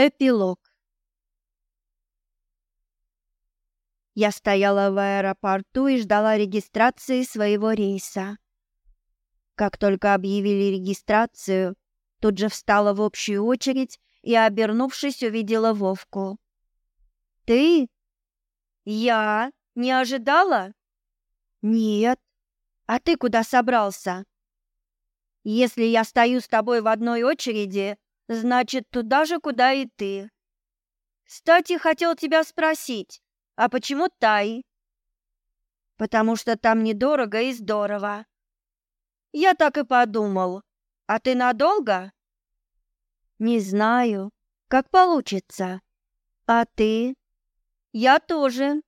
Эпилог. Я стояла в аэропорту и ждала регистрации своего рейса. Как только объявили регистрацию, тут же встала в общую очередь и, обернувшись, увидела Вовку. «Ты?» «Я? Не ожидала?» «Нет. А ты куда собрался?» «Если я стою с тобой в одной очереди, Значит, туда же, куда и ты. Кстати, хотел тебя спросить, а почему Тай? Потому что там недорого и здорово. Я так и подумал. А ты надолго? Не знаю. Как получится. А ты? Я тоже.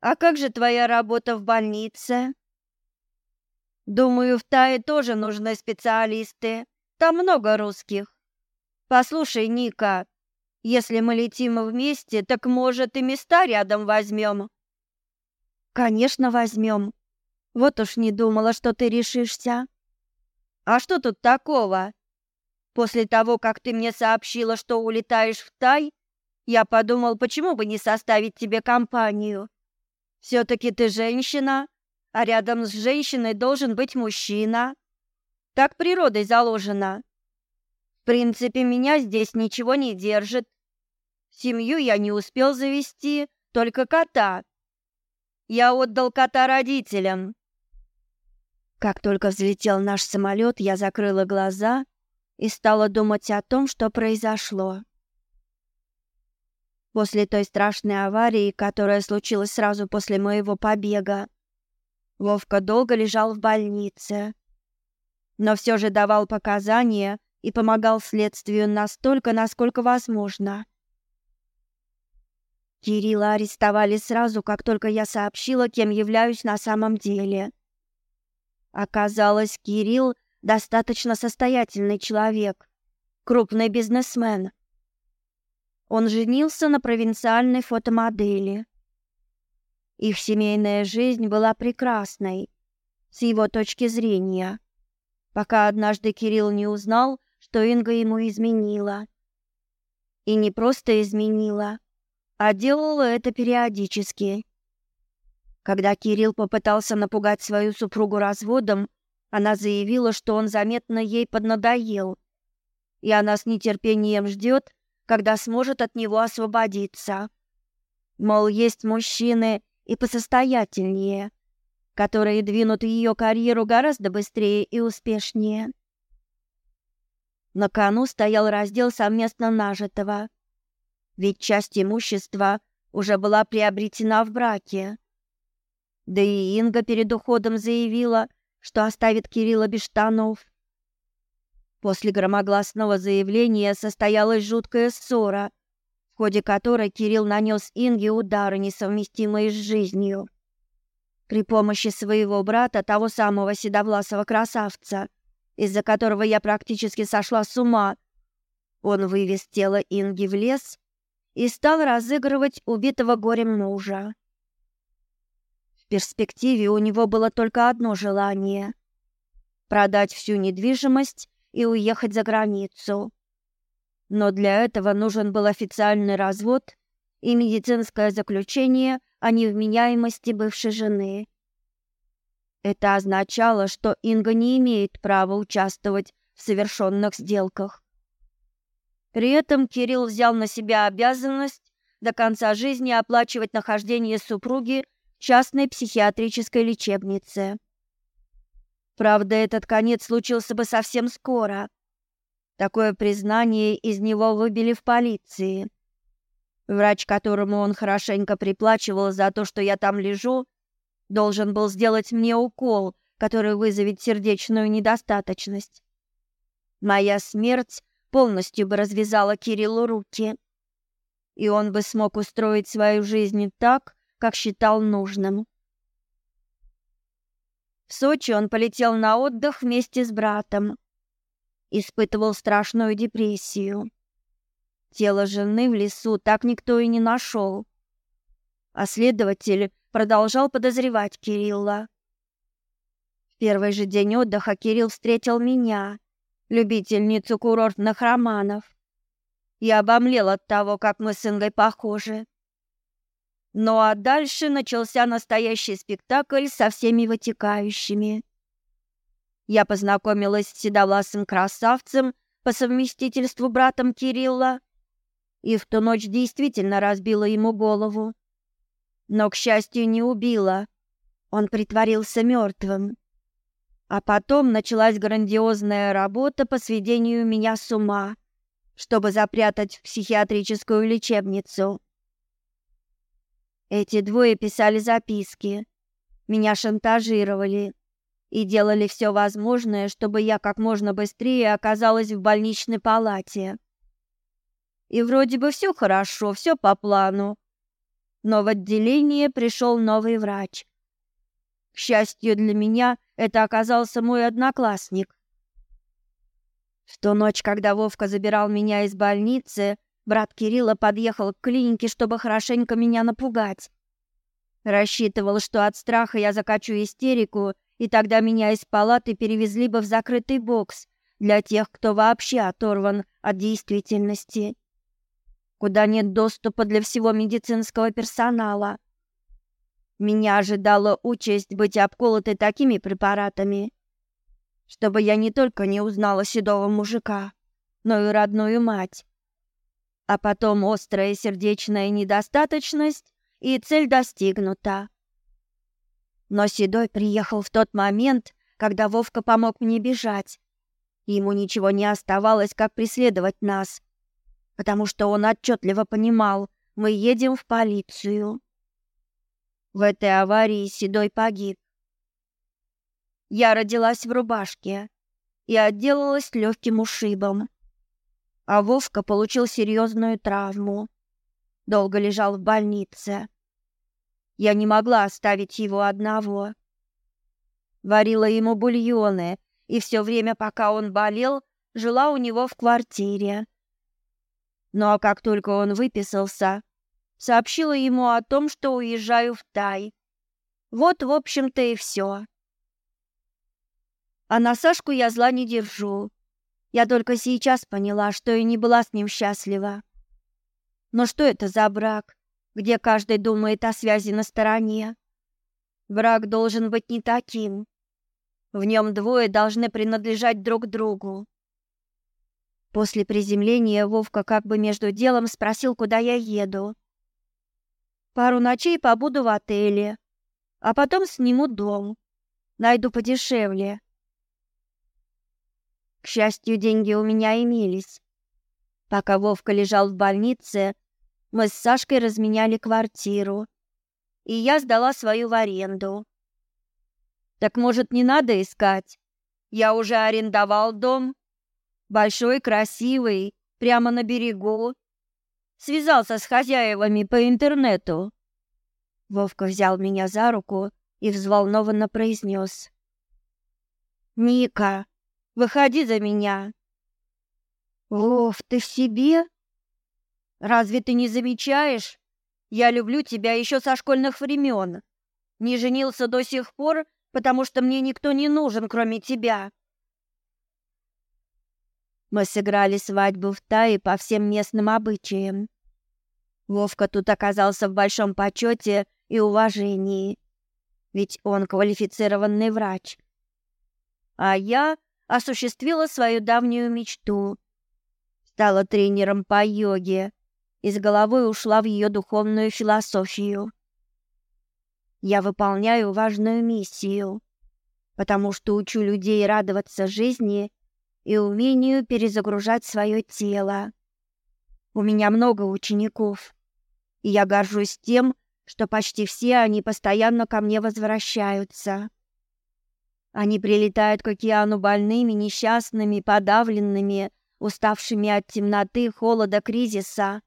А как же твоя работа в больнице? Думаю, в Тае тоже нужны специалисты. Там много русских. Послушай, Ника, если мы летим вместе, так, может, и места рядом возьмем?» «Конечно, возьмем. Вот уж не думала, что ты решишься». «А что тут такого? После того, как ты мне сообщила, что улетаешь в Тай, я подумал, почему бы не составить тебе компанию. Все-таки ты женщина, а рядом с женщиной должен быть мужчина. Так природой заложено. В принципе, меня здесь ничего не держит. Семью я не успел завести, только кота. Я отдал кота родителям. Как только взлетел наш самолет, я закрыла глаза и стала думать о том, что произошло. После той страшной аварии, которая случилась сразу после моего побега, Вовка долго лежал в больнице но все же давал показания и помогал следствию настолько, насколько возможно. Кирилла арестовали сразу, как только я сообщила, кем являюсь на самом деле. Оказалось, Кирилл достаточно состоятельный человек, крупный бизнесмен. Он женился на провинциальной фотомодели. Их семейная жизнь была прекрасной с его точки зрения пока однажды Кирилл не узнал, что Инга ему изменила. И не просто изменила, а делала это периодически. Когда Кирилл попытался напугать свою супругу разводом, она заявила, что он заметно ей поднадоел, и она с нетерпением ждет, когда сможет от него освободиться. Мол, есть мужчины и посостоятельнее, которые двинут ее карьеру гораздо быстрее и успешнее. На кону стоял раздел совместно нажитого, ведь часть имущества уже была приобретена в браке. Да и Инга перед уходом заявила, что оставит Кирилла без штанов. После громогласного заявления состоялась жуткая ссора, в ходе которой Кирилл нанес Инге удары, несовместимые с жизнью при помощи своего брата, того самого седовласого красавца, из-за которого я практически сошла с ума. Он вывез тело Инги в лес и стал разыгрывать убитого горем мужа. В перспективе у него было только одно желание — продать всю недвижимость и уехать за границу. Но для этого нужен был официальный развод и медицинское заключение о невменяемости бывшей жены. Это означало, что Инга не имеет права участвовать в совершенных сделках. При этом Кирилл взял на себя обязанность до конца жизни оплачивать нахождение супруги в частной психиатрической лечебнице. Правда, этот конец случился бы совсем скоро. Такое признание из него выбили в полиции. Врач, которому он хорошенько приплачивал за то, что я там лежу, должен был сделать мне укол, который вызовет сердечную недостаточность. Моя смерть полностью бы развязала Кириллу руки, и он бы смог устроить свою жизнь так, как считал нужным. В Сочи он полетел на отдых вместе с братом. Испытывал страшную депрессию. Тело жены в лесу так никто и не нашел. А следователь продолжал подозревать Кирилла. В первый же день отдыха Кирилл встретил меня любительницу курортных романов. Я обомлел от того, как мы с Ингой похожи. Ну а дальше начался настоящий спектакль со всеми вытекающими. Я познакомилась с седовласым красавцем по совместительству братом Кирилла и в ту ночь действительно разбила ему голову. Но, к счастью, не убила. Он притворился мертвым. А потом началась грандиозная работа по сведению меня с ума, чтобы запрятать в психиатрическую лечебницу. Эти двое писали записки, меня шантажировали и делали все возможное, чтобы я как можно быстрее оказалась в больничной палате. И вроде бы все хорошо, все по плану. Но в отделение пришел новый врач. К счастью для меня, это оказался мой одноклассник. В ту ночь, когда Вовка забирал меня из больницы, Брат Кирилла подъехал к клинике, чтобы хорошенько меня напугать. Рассчитывал, что от страха я закачу истерику, и тогда меня из палаты перевезли бы в закрытый бокс для тех, кто вообще оторван от действительности, куда нет доступа для всего медицинского персонала. Меня ожидала участь быть обколотой такими препаратами, чтобы я не только не узнала седого мужика, но и родную мать а потом острая сердечная недостаточность, и цель достигнута. Но Седой приехал в тот момент, когда Вовка помог мне бежать. Ему ничего не оставалось, как преследовать нас, потому что он отчетливо понимал, мы едем в полицию. В этой аварии Седой погиб. Я родилась в рубашке и отделалась легким ушибом а Вовка получил серьезную травму. Долго лежал в больнице. Я не могла оставить его одного. Варила ему бульоны, и все время, пока он болел, жила у него в квартире. А как только он выписался, сообщила ему о том, что уезжаю в Тай. Вот, в общем-то, и все. А на Сашку я зла не держу. Я только сейчас поняла, что и не была с ним счастлива. Но что это за брак, где каждый думает о связи на стороне? Брак должен быть не таким. В нем двое должны принадлежать друг другу. После приземления Вовка как бы между делом спросил, куда я еду. Пару ночей побуду в отеле, а потом сниму дом. Найду подешевле. К счастью, деньги у меня имелись. Пока Вовка лежал в больнице, мы с Сашкой разменяли квартиру, и я сдала свою в аренду. Так может, не надо искать? Я уже арендовал дом. Большой, красивый, прямо на берегу. Связался с хозяевами по интернету. Вовка взял меня за руку и взволнованно произнес. «Ника, Выходи за меня. Оф, ты в себе? Разве ты не замечаешь? Я люблю тебя еще со школьных времен. Не женился до сих пор, потому что мне никто не нужен, кроме тебя. Мы сыграли свадьбу в Тае по всем местным обычаям. Вовка тут оказался в большом почете и уважении, ведь он квалифицированный врач. А я осуществила свою давнюю мечту. Стала тренером по йоге и с головой ушла в ее духовную философию. Я выполняю важную миссию, потому что учу людей радоваться жизни и умению перезагружать свое тело. У меня много учеников, и я горжусь тем, что почти все они постоянно ко мне возвращаются. Они прилетают к океану больными, несчастными, подавленными, уставшими от темноты, холода, кризиса,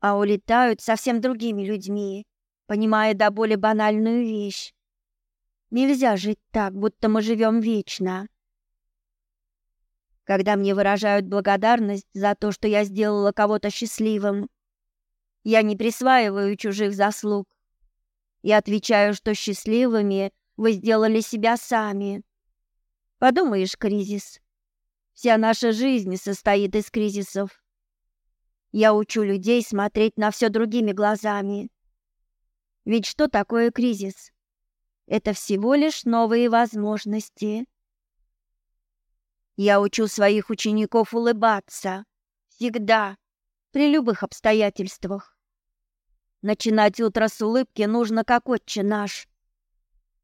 а улетают совсем другими людьми, понимая до боли банальную вещь. Нельзя жить так, будто мы живем вечно. Когда мне выражают благодарность за то, что я сделала кого-то счастливым, я не присваиваю чужих заслуг. Я отвечаю, что счастливыми вы сделали себя сами. Подумаешь, кризис. Вся наша жизнь состоит из кризисов. Я учу людей смотреть на все другими глазами. Ведь что такое кризис? Это всего лишь новые возможности. Я учу своих учеников улыбаться. Всегда. При любых обстоятельствах. Начинать утро с улыбки нужно, как отче наш.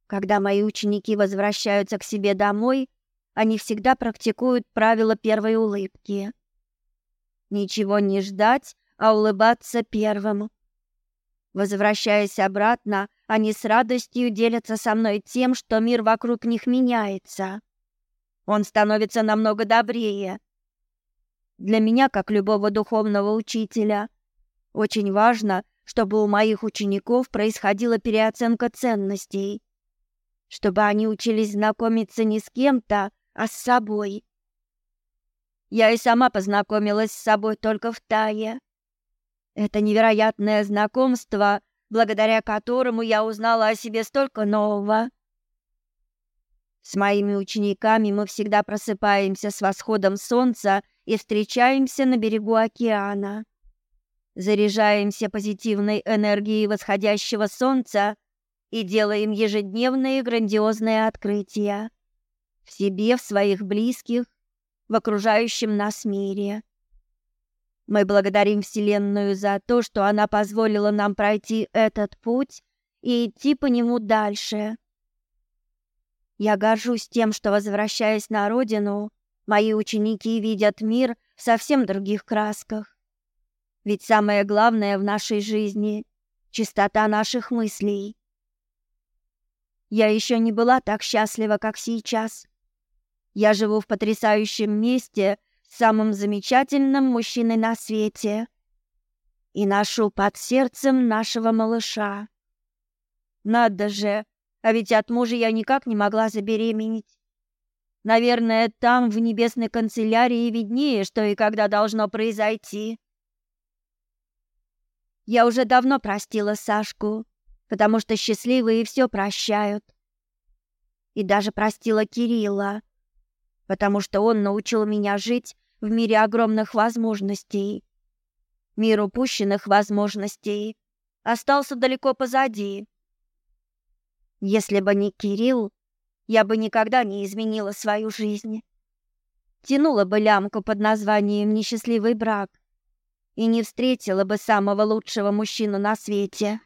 Когда мои ученики возвращаются к себе домой, они всегда практикуют правило первой улыбки. Ничего не ждать, а улыбаться первым. Возвращаясь обратно, они с радостью делятся со мной тем, что мир вокруг них меняется. Он становится намного добрее. Для меня, как любого духовного учителя, очень важно, чтобы у моих учеников происходила переоценка ценностей, чтобы они учились знакомиться не с кем-то, а с собой. Я и сама познакомилась с собой только в Тае. Это невероятное знакомство, благодаря которому я узнала о себе столько нового. С моими учениками мы всегда просыпаемся с восходом солнца и встречаемся на берегу океана. Заряжаемся позитивной энергией восходящего солнца и делаем ежедневные грандиозные открытия в себе, в своих близких, в окружающем нас мире. Мы благодарим Вселенную за то, что она позволила нам пройти этот путь и идти по нему дальше. Я горжусь тем, что, возвращаясь на родину, мои ученики видят мир в совсем других красках. Ведь самое главное в нашей жизни — чистота наших мыслей. Я еще не была так счастлива, как сейчас. Я живу в потрясающем месте, самым замечательным мужчиной на свете и ношу под сердцем нашего малыша. Надо же, а ведь от мужа я никак не могла забеременеть. Наверное, там, в небесной канцелярии, виднее, что и когда должно произойти. Я уже давно простила Сашку, потому что счастливые все прощают. И даже простила Кирилла, потому что он научил меня жить в мире огромных возможностей. Мир упущенных возможностей остался далеко позади. Если бы не Кирилл, я бы никогда не изменила свою жизнь. Тянула бы лямку под названием «несчастливый брак» и не встретила бы самого лучшего мужчину на свете.